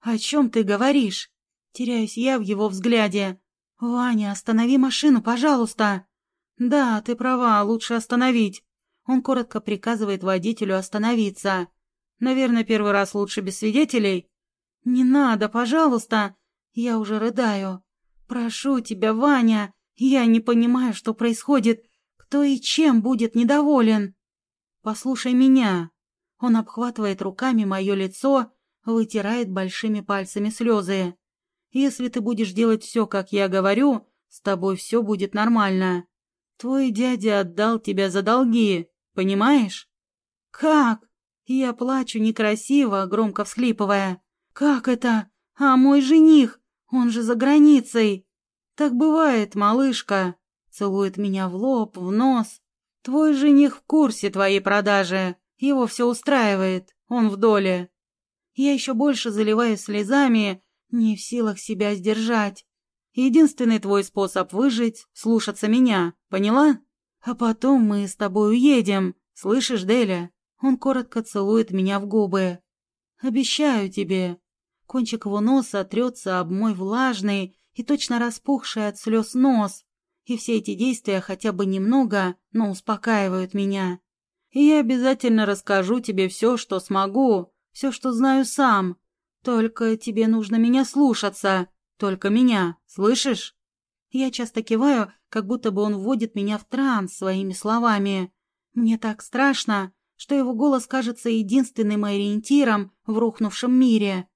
«О чем ты говоришь?» Теряюсь я в его взгляде. «Ваня, останови машину, пожалуйста!» «Да, ты права, лучше остановить». Он коротко приказывает водителю остановиться. «Наверное, первый раз лучше без свидетелей?» «Не надо, пожалуйста!» Я уже рыдаю. «Прошу тебя, Ваня! Я не понимаю, что происходит. Кто и чем будет недоволен?» «Послушай меня!» Он обхватывает руками мое лицо, вытирает большими пальцами слезы. «Если ты будешь делать все, как я говорю, с тобой все будет нормально. Твой дядя отдал тебя за долги, понимаешь?» «Как?» Я плачу некрасиво, громко всхлипывая. «Как это? А мой жених? Он же за границей!» «Так бывает, малышка!» Целует меня в лоб, в нос. «Твой жених в курсе твоей продажи. Его все устраивает. Он в доле. Я еще больше заливаюсь слезами, не в силах себя сдержать. Единственный твой способ выжить — слушаться меня, поняла? А потом мы с тобой уедем, слышишь, Деля? Он коротко целует меня в губы. Обещаю тебе. Кончик его носа трется об мой влажный и точно распухший от слез нос. И все эти действия хотя бы немного, но успокаивают меня. И я обязательно расскажу тебе все, что смогу, все, что знаю сам. Только тебе нужно меня слушаться, только меня, слышишь? Я часто киваю, как будто бы он вводит меня в транс своими словами. Мне так страшно, что его голос кажется единственным ориентиром в рухнувшем мире.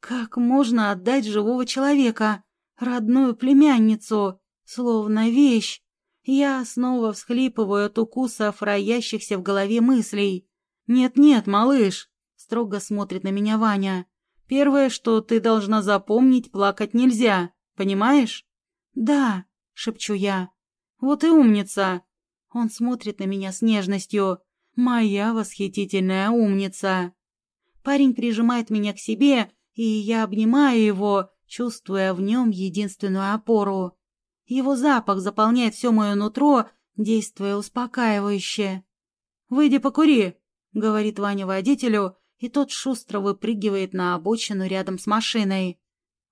Как можно отдать живого человека, родную племянницу, словно вещь? Я снова всхлипываю от укусов, роящихся в голове мыслей. «Нет-нет, малыш!» — строго смотрит на меня Ваня. «Первое, что ты должна запомнить, плакать нельзя. Понимаешь?» «Да», — шепчу я. «Вот и умница!» Он смотрит на меня с нежностью. «Моя восхитительная умница!» Парень прижимает меня к себе, и я обнимаю его, чувствуя в нем единственную опору. Его запах заполняет все мое нутро, действуя успокаивающе. «Выйди покури», — говорит Ваня водителю, и тот шустро выпрыгивает на обочину рядом с машиной.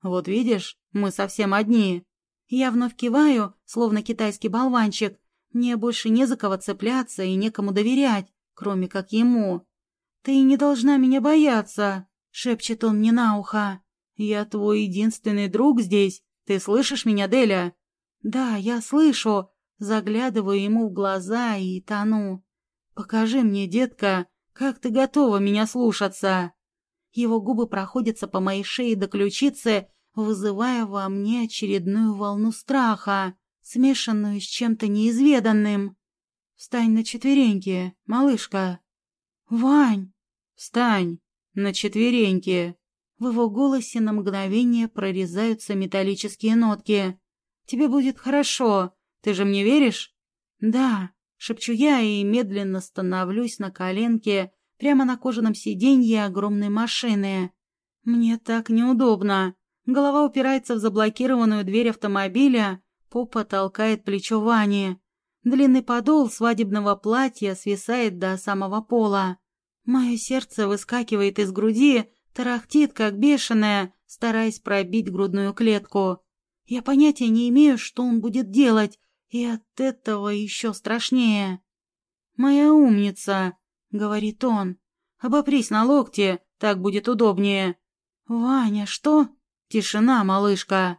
«Вот видишь, мы совсем одни». Я вновь киваю, словно китайский болванчик. Мне больше не за кого цепляться и некому доверять, кроме как ему. «Ты не должна меня бояться», — шепчет он мне на ухо. «Я твой единственный друг здесь. Ты слышишь меня, Деля?» Да, я слышу, заглядываю ему в глаза и тону. Покажи мне, детка, как ты готова меня слушаться. Его губы проходятся по моей шее до ключицы, вызывая во мне очередную волну страха, смешанную с чем-то неизведанным. Встань на четвереньки, малышка. Вань, встань на четвереньки. В его голосе на мгновение прорезаются металлические нотки. Тебе будет хорошо. Ты же мне веришь?» «Да», — шепчу я и медленно становлюсь на коленке прямо на кожаном сиденье огромной машины. Мне так неудобно. Голова упирается в заблокированную дверь автомобиля, попа толкает плечо Вани. Длинный подол свадебного платья свисает до самого пола. Мое сердце выскакивает из груди, тарахтит, как бешеное, стараясь пробить грудную клетку. Я понятия не имею, что он будет делать, и от этого еще страшнее. «Моя умница», — говорит он, — «обопрись на локте, так будет удобнее». «Ваня, что?» «Тишина, малышка».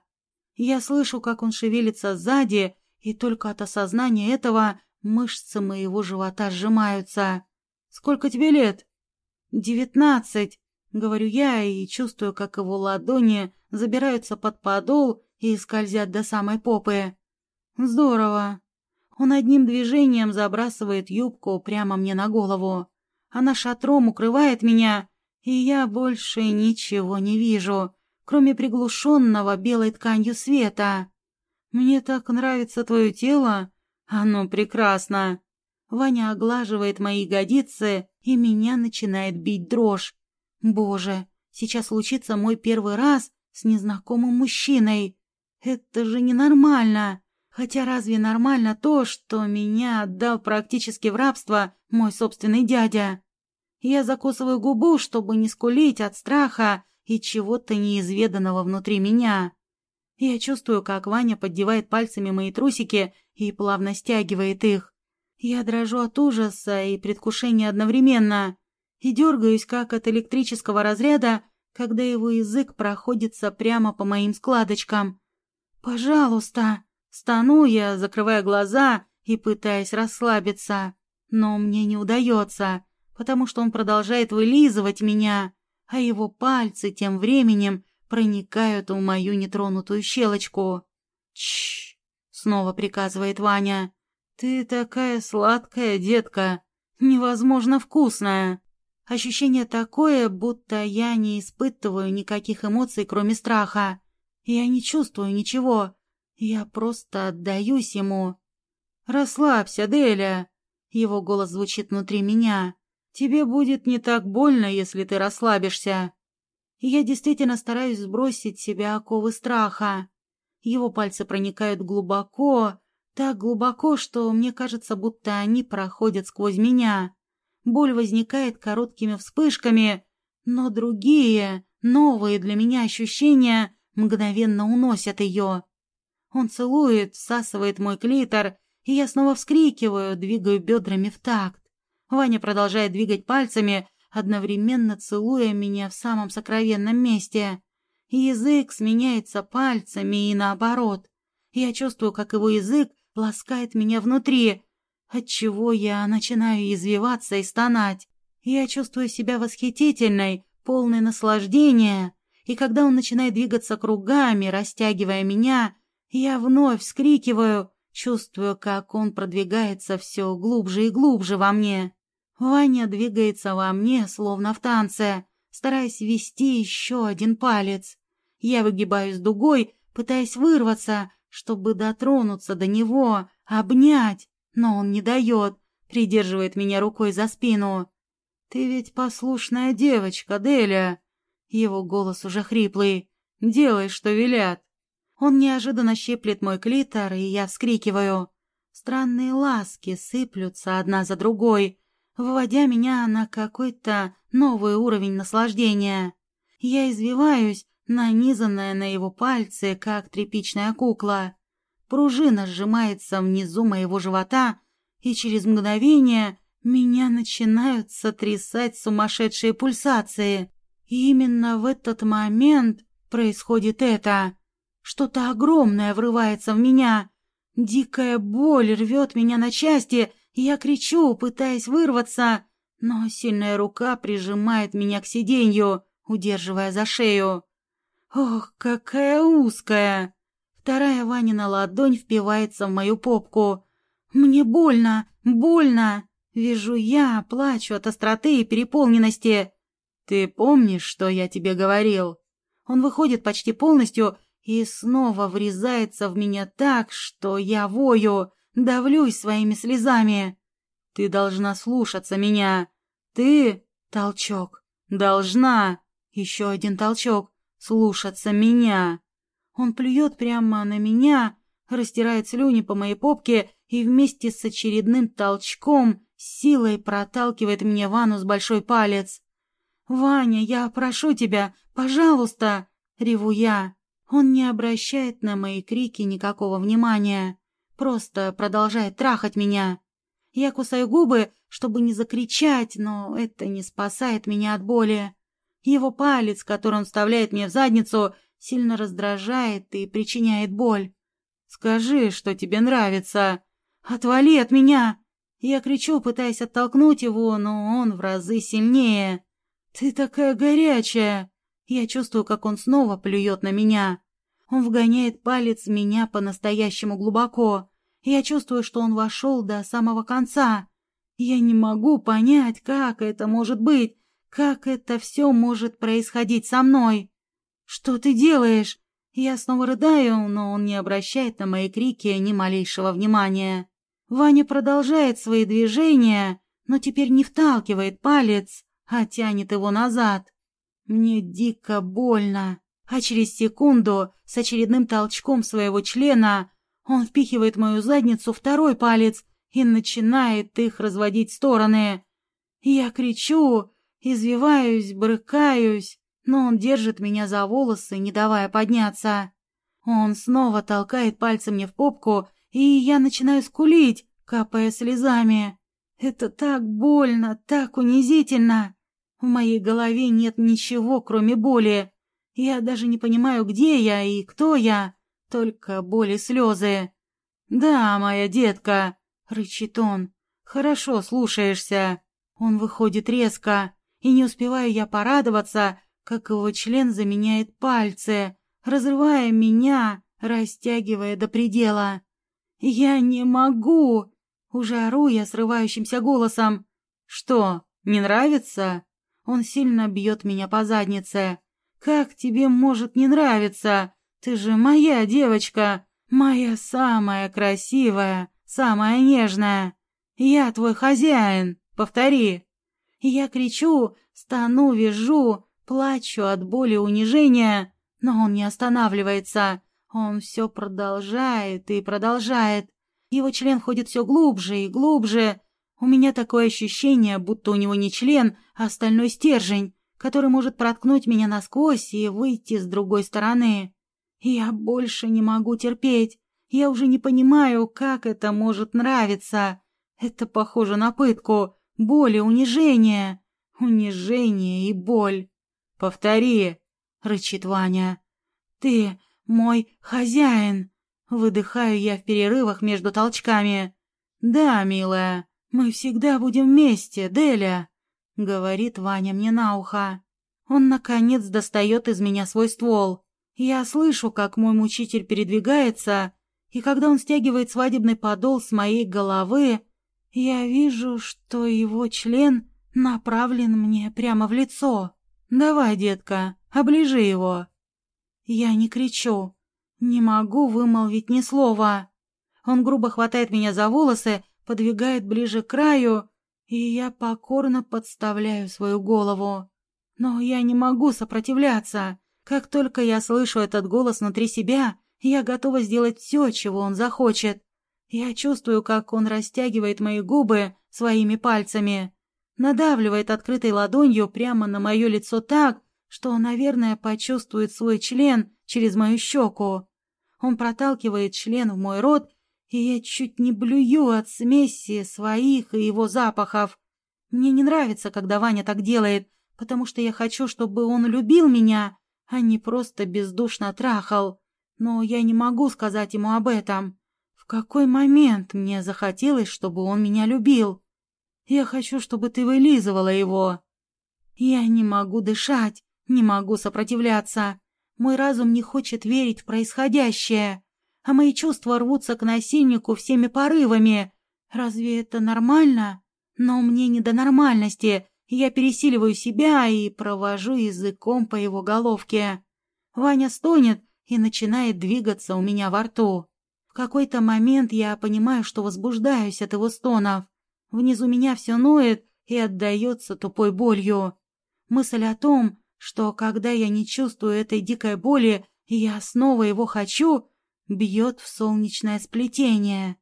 Я слышу, как он шевелится сзади, и только от осознания этого мышцы моего живота сжимаются. «Сколько тебе лет?» «Девятнадцать», — говорю я, и чувствую, как его ладони забираются под подол и скользят до самой попы. Здорово. Он одним движением забрасывает юбку прямо мне на голову. Она шатром укрывает меня, и я больше ничего не вижу, кроме приглушенного белой тканью света. Мне так нравится твое тело. Оно прекрасно. Ваня оглаживает мои ягодицы, и меня начинает бить дрожь. Боже, сейчас случится мой первый раз с незнакомым мужчиной. Это же ненормально. Хотя разве нормально то, что меня отдал практически в рабство мой собственный дядя? Я закусываю губу, чтобы не скулить от страха и чего-то неизведанного внутри меня. Я чувствую, как Ваня поддевает пальцами мои трусики и плавно стягивает их. Я дрожу от ужаса и предвкушения одновременно и дергаюсь, как от электрического разряда, когда его язык проходится прямо по моим складочкам. «Пожалуйста!» Стану я, закрывая глаза и пытаясь расслабиться. Но мне не удается, потому что он продолжает вылизывать меня, а его пальцы тем временем проникают в мою нетронутую щелочку. «Чш!» — снова приказывает Ваня. «Ты такая сладкая, детка, невозможно вкусная». Ощущение такое, будто я не испытываю никаких эмоций, кроме страха. Я не чувствую ничего. Я просто отдаюсь ему. «Расслабься, Деля!» Его голос звучит внутри меня. «Тебе будет не так больно, если ты расслабишься». я действительно стараюсь сбросить с себя оковы страха. Его пальцы проникают глубоко, так глубоко, что мне кажется, будто они проходят сквозь меня. Боль возникает короткими вспышками, но другие, новые для меня ощущения мгновенно уносят ее. Он целует, всасывает мой клитор, и я снова вскрикиваю, двигаю бедрами в такт. Ваня продолжает двигать пальцами, одновременно целуя меня в самом сокровенном месте. Язык сменяется пальцами и наоборот. Я чувствую, как его язык ласкает меня внутри, отчего я начинаю извиваться и стонать. Я чувствую себя восхитительной, полной наслаждения, и когда он начинает двигаться кругами, растягивая меня, я вновь вскрикиваю, чувствую, как он продвигается все глубже и глубже во мне. Ваня двигается во мне, словно в танце, стараясь ввести еще один палец. Я выгибаюсь дугой, пытаясь вырваться, чтобы дотронуться до него, обнять, но он не дает, придерживает меня рукой за спину. «Ты ведь послушная девочка, Деля!» Его голос уже хриплый. «Делай, что велят!» Он неожиданно щиплет мой клитор, и я вскрикиваю. Странные ласки сыплются одна за другой, выводя меня на какой-то новый уровень наслаждения. Я извиваюсь, нанизанная на его пальцы, как тряпичная кукла. Пружина сжимается внизу моего живота, и через мгновение меня начинают сотрясать сумасшедшие пульсации. И именно в этот момент происходит это. Что-то огромное врывается в меня. Дикая боль рвет меня на части, и я кричу, пытаясь вырваться, но сильная рука прижимает меня к сиденью, удерживая за шею. Ох, какая узкая! Вторая Ванина ладонь впивается в мою попку. «Мне больно, больно!» Вижу я, плачу от остроты и переполненности. «Ты помнишь, что я тебе говорил?» Он выходит почти полностью и снова врезается в меня так, что я вою, давлюсь своими слезами. «Ты должна слушаться меня. Ты...» — толчок. «Должна...» — еще один толчок. «Слушаться меня». Он плюет прямо на меня, растирает слюни по моей попке и вместе с очередным толчком силой проталкивает мне в анус большой палец. «Ваня, я прошу тебя, пожалуйста!» — реву я. Он не обращает на мои крики никакого внимания, просто продолжает трахать меня. Я кусаю губы, чтобы не закричать, но это не спасает меня от боли. Его палец, который он вставляет мне в задницу, сильно раздражает и причиняет боль. «Скажи, что тебе нравится!» «Отвали от меня!» Я кричу, пытаясь оттолкнуть его, но он в разы сильнее. «Ты такая горячая!» Я чувствую, как он снова плюет на меня. Он вгоняет палец в меня по-настоящему глубоко. Я чувствую, что он вошел до самого конца. Я не могу понять, как это может быть, как это все может происходить со мной. «Что ты делаешь?» Я снова рыдаю, но он не обращает на мои крики ни малейшего внимания. Ваня продолжает свои движения, но теперь не вталкивает палец, а тянет его назад. Мне дико больно, а через секунду с очередным толчком своего члена он впихивает мою задницу второй палец и начинает их разводить стороны. Я кричу, извиваюсь, брыкаюсь, но он держит меня за волосы, не давая подняться. Он снова толкает пальцем мне в попку, и я начинаю скулить, капая слезами. Это так больно, так унизительно. В моей голове нет ничего, кроме боли. Я даже не понимаю, где я и кто я, только боль и слезы. «Да, моя детка», — рычит он, — «хорошо слушаешься». Он выходит резко, и не успеваю я порадоваться, как его член заменяет пальцы, разрывая меня, растягивая до предела. «Я не могу!» Уже ору я срывающимся голосом. «Что, не нравится?» Он сильно бьет меня по заднице. «Как тебе может не нравиться? Ты же моя девочка, моя самая красивая, самая нежная. Я твой хозяин, повтори». Я кричу, стану, вижу, плачу от боли и унижения, но он не останавливается. Он все продолжает и продолжает. Его член ходит все глубже и глубже. У меня такое ощущение, будто у него не член, а остальной стержень, который может проткнуть меня насквозь и выйти с другой стороны. Я больше не могу терпеть. Я уже не понимаю, как это может нравиться. Это похоже на пытку, боль и унижение. Унижение и боль. «Повтори!» — рычит Ваня. «Ты мой хозяин!» — выдыхаю я в перерывах между толчками. «Да, милая, мы всегда будем вместе, Деля!» — говорит Ваня мне на ухо. Он, наконец, достает из меня свой ствол. Я слышу, как мой мучитель передвигается, и когда он стягивает свадебный подол с моей головы, я вижу, что его член направлен мне прямо в лицо. «Давай, детка, оближи его». Я не кричу, не могу вымолвить ни слова. Он грубо хватает меня за волосы, подвигает ближе к краю, и я покорно подставляю свою голову. Но я не могу сопротивляться. Как только я слышу этот голос внутри себя, я готова сделать все, чего он захочет. Я чувствую, как он растягивает мои губы своими пальцами надавливает открытой ладонью прямо на мое лицо так, что, наверное, почувствует свой член через мою щеку. Он проталкивает член в мой рот, и я чуть не блюю от смеси своих и его запахов. Мне не нравится, когда Ваня так делает, потому что я хочу, чтобы он любил меня, а не просто бездушно трахал. Но я не могу сказать ему об этом. В какой момент мне захотелось, чтобы он меня любил? Я хочу, чтобы ты вылизывала его. Я не могу дышать, не могу сопротивляться. Мой разум не хочет верить в происходящее, а мои чувства рвутся к насильнику всеми порывами. Разве это нормально? Но мне не до нормальности. Я пересиливаю себя и провожу языком по его головке. Ваня стонет и начинает двигаться у меня во рту. В какой-то момент я понимаю, что возбуждаюсь от его стонов. Внизу меня все ноет и отдается тупой болью. Мысль о том, что когда я не чувствую этой дикой боли, я снова его хочу, бьет в солнечное сплетение.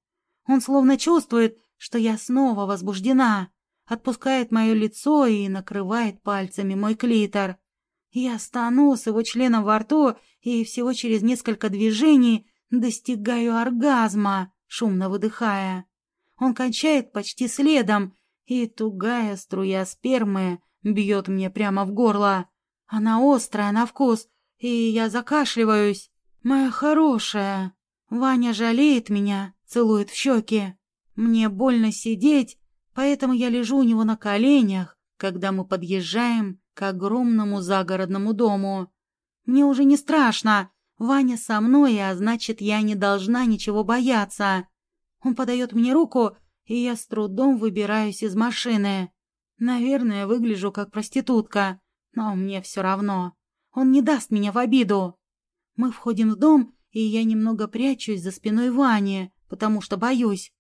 Он словно чувствует, что я снова возбуждена, отпускает мое лицо и накрывает пальцами мой клитор. Я стану с его членом во рту и всего через несколько движений достигаю оргазма, шумно выдыхая. Он кончает почти следом, и тугая струя спермы бьет мне прямо в горло. Она острая на вкус, и я закашливаюсь. Моя хорошая. Ваня жалеет меня, целует в щеки. Мне больно сидеть, поэтому я лежу у него на коленях, когда мы подъезжаем к огромному загородному дому. Мне уже не страшно. Ваня со мной, а значит, я не должна ничего бояться. Он подает мне руку, и я с трудом выбираюсь из машины. Наверное, выгляжу как проститутка, но мне все равно. Он не даст меня в обиду. Мы входим в дом, и я немного прячусь за спиной Вани, потому что боюсь.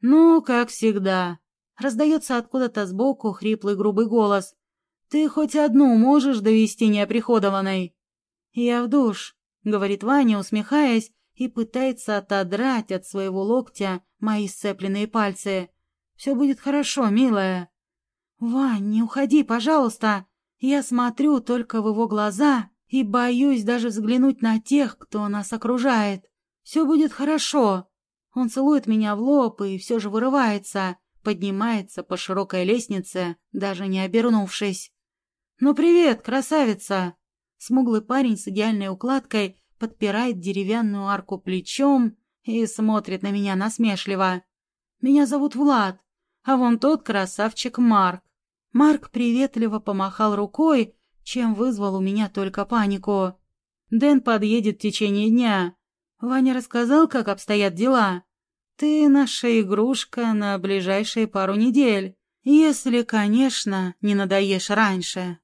«Ну, как всегда», — раздается откуда-то сбоку хриплый грубый голос. «Ты хоть одну можешь довести неоприходованной?» «Я в душ», — говорит Ваня, усмехаясь, и пытается отодрать от своего локтя мои сцепленные пальцы. «Все будет хорошо, милая». «Вань, не уходи, пожалуйста. Я смотрю только в его глаза и боюсь даже взглянуть на тех, кто нас окружает. Все будет хорошо. Он целует меня в лоб и все же вырывается, поднимается по широкой лестнице, даже не обернувшись. «Ну привет, красавица!» Смуглый парень с идеальной укладкой подпирает деревянную арку плечом и смотрит на меня насмешливо. «Меня зовут Влад, а вон тот красавчик Марк». Марк приветливо помахал рукой, чем вызвал у меня только панику. «Дэн подъедет в течение дня. Ваня рассказал, как обстоят дела. Ты наша игрушка на ближайшие пару недель, если, конечно, не надоешь раньше».